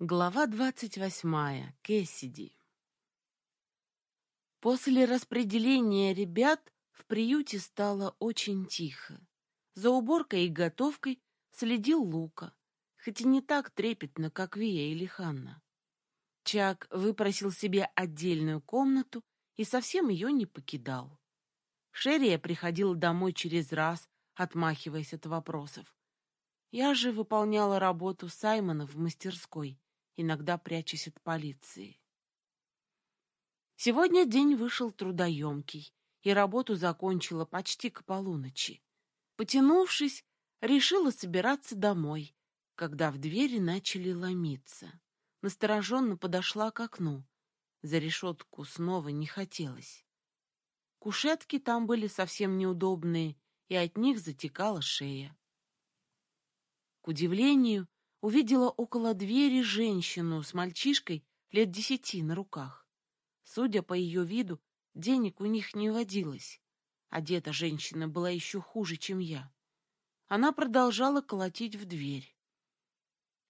Глава двадцать восьмая. Кэссиди. После распределения ребят в приюте стало очень тихо. За уборкой и готовкой следил Лука, хоть и не так трепетно, как Вия или Ханна. Чак выпросил себе отдельную комнату и совсем ее не покидал. Шерия приходила домой через раз, отмахиваясь от вопросов. Я же выполняла работу Саймона в мастерской — иногда прячась от полиции. Сегодня день вышел трудоемкий, и работу закончила почти к полуночи. Потянувшись, решила собираться домой, когда в двери начали ломиться. Настороженно подошла к окну. За решетку снова не хотелось. Кушетки там были совсем неудобные, и от них затекала шея. К удивлению, увидела около двери женщину с мальчишкой лет десяти на руках. Судя по ее виду, денег у них не водилось. Одета женщина была еще хуже, чем я. Она продолжала колотить в дверь.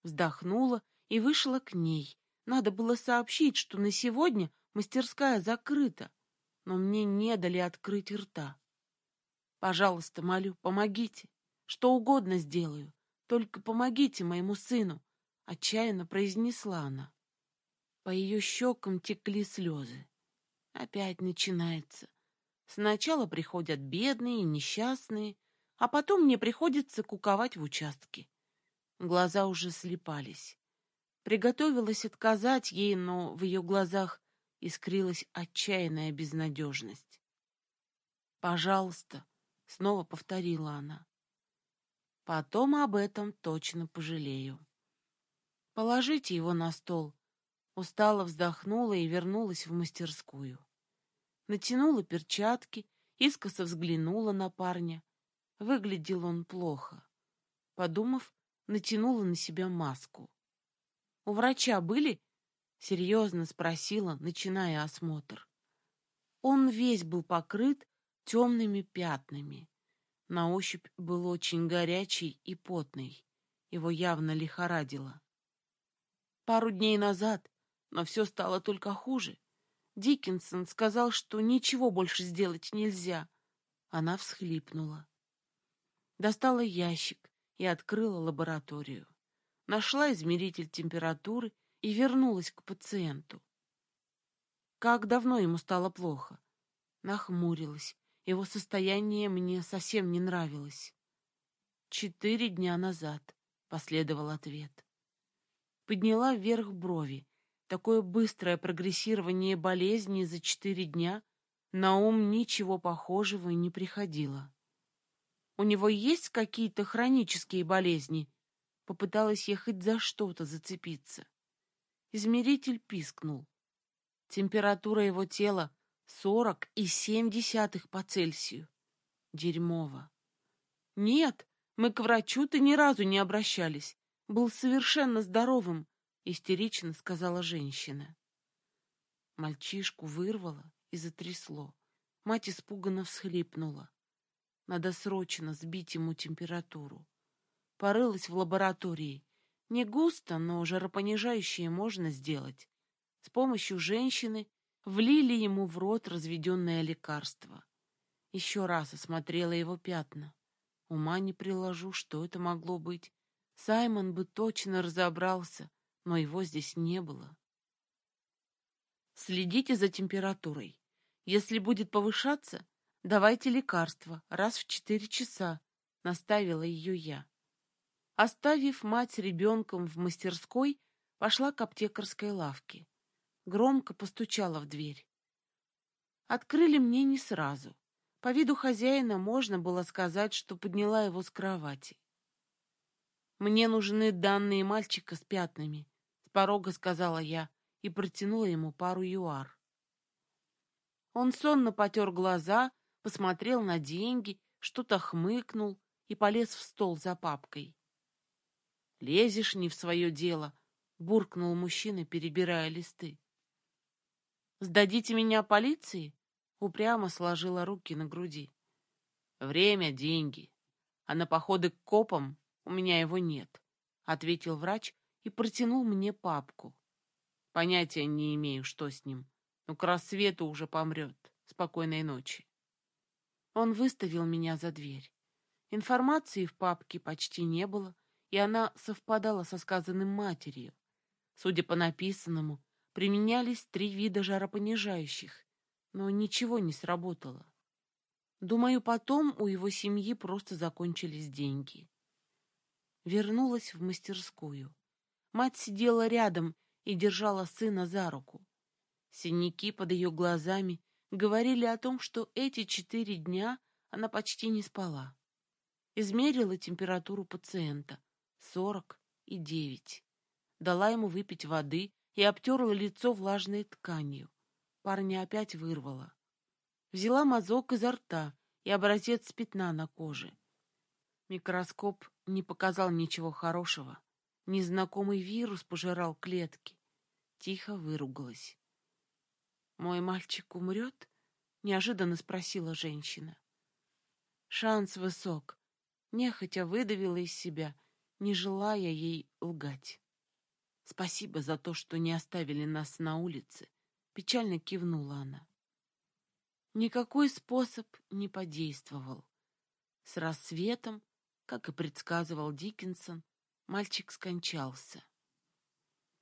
Вздохнула и вышла к ней. Надо было сообщить, что на сегодня мастерская закрыта, но мне не дали открыть рта. Пожалуйста, молю, помогите. Что угодно сделаю. Только помогите моему сыну, — отчаянно произнесла она. По ее щекам текли слезы. Опять начинается. Сначала приходят бедные несчастные, а потом мне приходится куковать в участке. Глаза уже слепались. Приготовилась отказать ей, но в ее глазах искрилась отчаянная безнадежность. «Пожалуйста», — снова повторила она. Потом об этом точно пожалею. Положите его на стол. Устало вздохнула и вернулась в мастерскую. Натянула перчатки, искоса взглянула на парня. Выглядел он плохо. Подумав, натянула на себя маску. «У врача были?» — серьезно спросила, начиная осмотр. Он весь был покрыт темными пятнами. На ощупь был очень горячий и потный. Его явно лихорадило. Пару дней назад, но все стало только хуже. Диккенсон сказал, что ничего больше сделать нельзя. Она всхлипнула. Достала ящик и открыла лабораторию. Нашла измеритель температуры и вернулась к пациенту. Как давно ему стало плохо? Нахмурилась, его состояние мне совсем не нравилось. «Четыре дня назад», — последовал ответ. Подняла вверх брови. Такое быстрое прогрессирование болезни за четыре дня на ум ничего похожего не приходило. «У него есть какие-то хронические болезни?» Попыталась ехать за что-то зацепиться. Измеритель пискнул. Температура его тела Сорок и семь десятых по Цельсию. Дерьмово. Нет, мы к врачу-то ни разу не обращались. Был совершенно здоровым, истерично сказала женщина. Мальчишку вырвало и затрясло. Мать испуганно всхлипнула. Надо срочно сбить ему температуру. Порылась в лаборатории. Не густо, но жаропонижающее можно сделать. С помощью женщины влили ему в рот разведенное лекарство. Еще раз осмотрела его пятна. Ума не приложу, что это могло быть. Саймон бы точно разобрался, но его здесь не было. Следите за температурой. Если будет повышаться, давайте лекарства раз в четыре часа, наставила ее я. Оставив мать с ребенком в мастерской, пошла к аптекарской лавке громко постучала в дверь. Открыли мне не сразу. По виду хозяина можно было сказать, что подняла его с кровати. «Мне нужны данные мальчика с пятнами», — с порога сказала я и протянула ему пару юар. Он сонно потер глаза, посмотрел на деньги, что-то хмыкнул и полез в стол за папкой. «Лезешь не в свое дело», — буркнул мужчина, перебирая листы. Сдадите меня полиции? Упрямо сложила руки на груди. Время — деньги, а на походы к копам у меня его нет, ответил врач и протянул мне папку. Понятия не имею, что с ним, но к рассвету уже помрет. Спокойной ночи. Он выставил меня за дверь. Информации в папке почти не было, и она совпадала со сказанным матерью. Судя по написанному, применялись три вида жаропонижающих, но ничего не сработало. Думаю, потом у его семьи просто закончились деньги. Вернулась в мастерскую. Мать сидела рядом и держала сына за руку. Синяки под ее глазами говорили о том, что эти четыре дня она почти не спала. Измерила температуру пациента — сорок и девять. Дала ему выпить воды и обтерла лицо влажной тканью. Парня опять вырвала. Взяла мазок изо рта и образец пятна на коже. Микроскоп не показал ничего хорошего. Незнакомый вирус пожирал клетки. Тихо выругалась. «Мой мальчик умрет?» — неожиданно спросила женщина. Шанс высок. Нехотя выдавила из себя, не желая ей лгать. «Спасибо за то, что не оставили нас на улице», — печально кивнула она. Никакой способ не подействовал. С рассветом, как и предсказывал Диккенсон, мальчик скончался.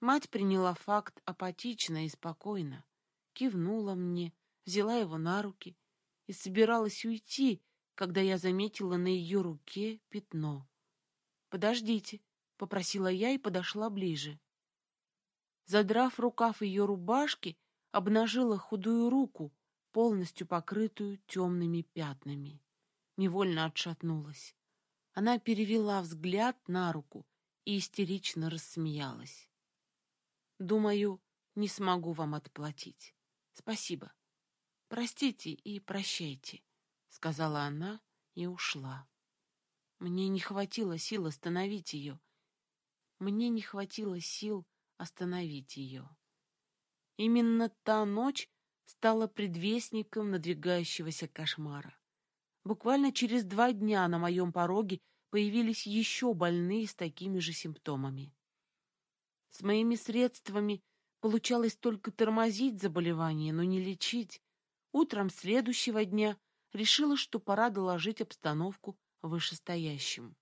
Мать приняла факт апатично и спокойно, кивнула мне, взяла его на руки и собиралась уйти, когда я заметила на ее руке пятно. «Подождите», — попросила я и подошла ближе. Задрав рукав ее рубашки, обнажила худую руку, полностью покрытую темными пятнами. Невольно отшатнулась. Она перевела взгляд на руку и истерично рассмеялась. «Думаю, не смогу вам отплатить. Спасибо. Простите и прощайте», — сказала она и ушла. Мне не хватило сил остановить ее. Мне не хватило сил остановить ее. Именно та ночь стала предвестником надвигающегося кошмара. Буквально через два дня на моем пороге появились еще больные с такими же симптомами. С моими средствами получалось только тормозить заболевание, но не лечить. Утром следующего дня решила, что пора доложить обстановку вышестоящим.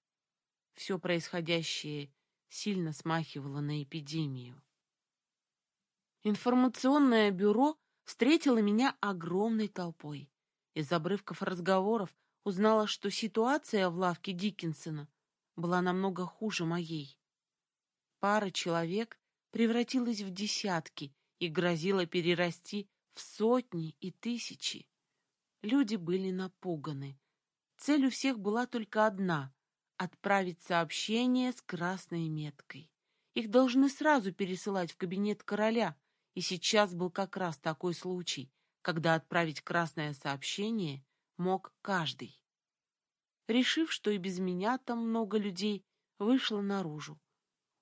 Все происходящее сильно смахивало на эпидемию. Информационное бюро встретило меня огромной толпой. Из обрывков разговоров узнала, что ситуация в лавке Диккенсона была намного хуже моей. Пара человек превратилась в десятки и грозила перерасти в сотни и тысячи. Люди были напуганы. Цель у всех была только одна — отправить сообщение с красной меткой. Их должны сразу пересылать в кабинет короля, и сейчас был как раз такой случай, когда отправить красное сообщение мог каждый. Решив, что и без меня там много людей, вышла наружу.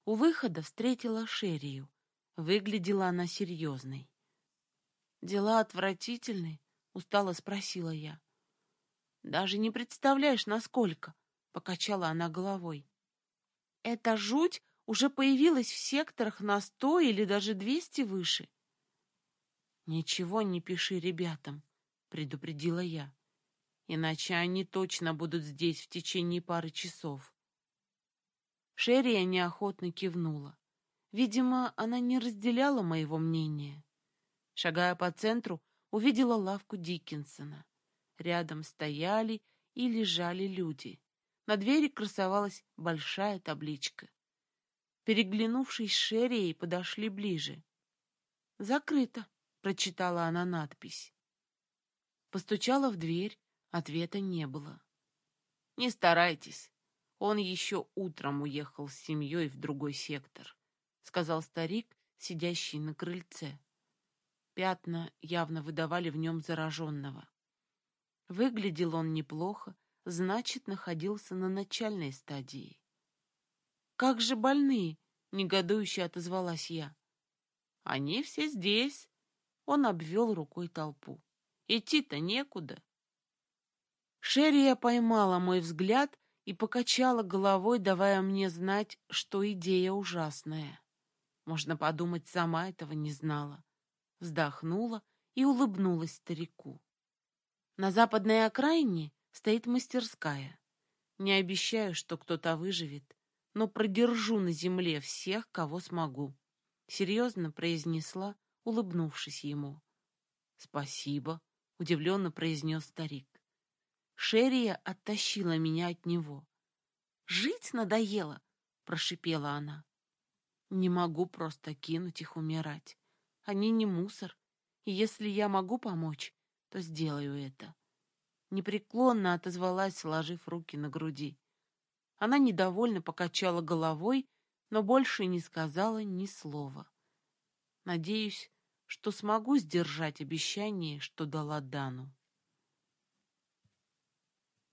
У выхода встретила Шерию. Выглядела она серьезной. «Дела отвратительны?» — устало спросила я. «Даже не представляешь, насколько!» — покачала она головой. «Эта жуть уже появилась в секторах на сто или даже двести выше». «Ничего не пиши ребятам», — предупредила я иначе они точно будут здесь в течение пары часов. Шерия неохотно кивнула. Видимо, она не разделяла моего мнения. Шагая по центру, увидела лавку Диккенсона. Рядом стояли и лежали люди. На двери красовалась большая табличка. Переглянувшись Шеррией, подошли ближе. «Закрыто», — прочитала она надпись. Постучала в дверь, Ответа не было. «Не старайтесь. Он еще утром уехал с семьей в другой сектор», — сказал старик, сидящий на крыльце. Пятна явно выдавали в нем зараженного. Выглядел он неплохо, значит, находился на начальной стадии. «Как же больные?» — негодующе отозвалась я. «Они все здесь», — он обвел рукой толпу. «Идти-то некуда». Шерия поймала мой взгляд и покачала головой, давая мне знать, что идея ужасная. Можно подумать, сама этого не знала. Вздохнула и улыбнулась старику. На западной окраине стоит мастерская. Не обещаю, что кто-то выживет, но продержу на земле всех, кого смогу. Серьезно произнесла, улыбнувшись ему. Спасибо, удивленно произнес старик. Шерия оттащила меня от него. Жить надоело, прошипела она. Не могу просто кинуть их умирать. Они не мусор, и если я могу помочь, то сделаю это. Непреклонно отозвалась, сложив руки на груди. Она недовольно покачала головой, но больше не сказала ни слова. Надеюсь, что смогу сдержать обещание, что дала Дану.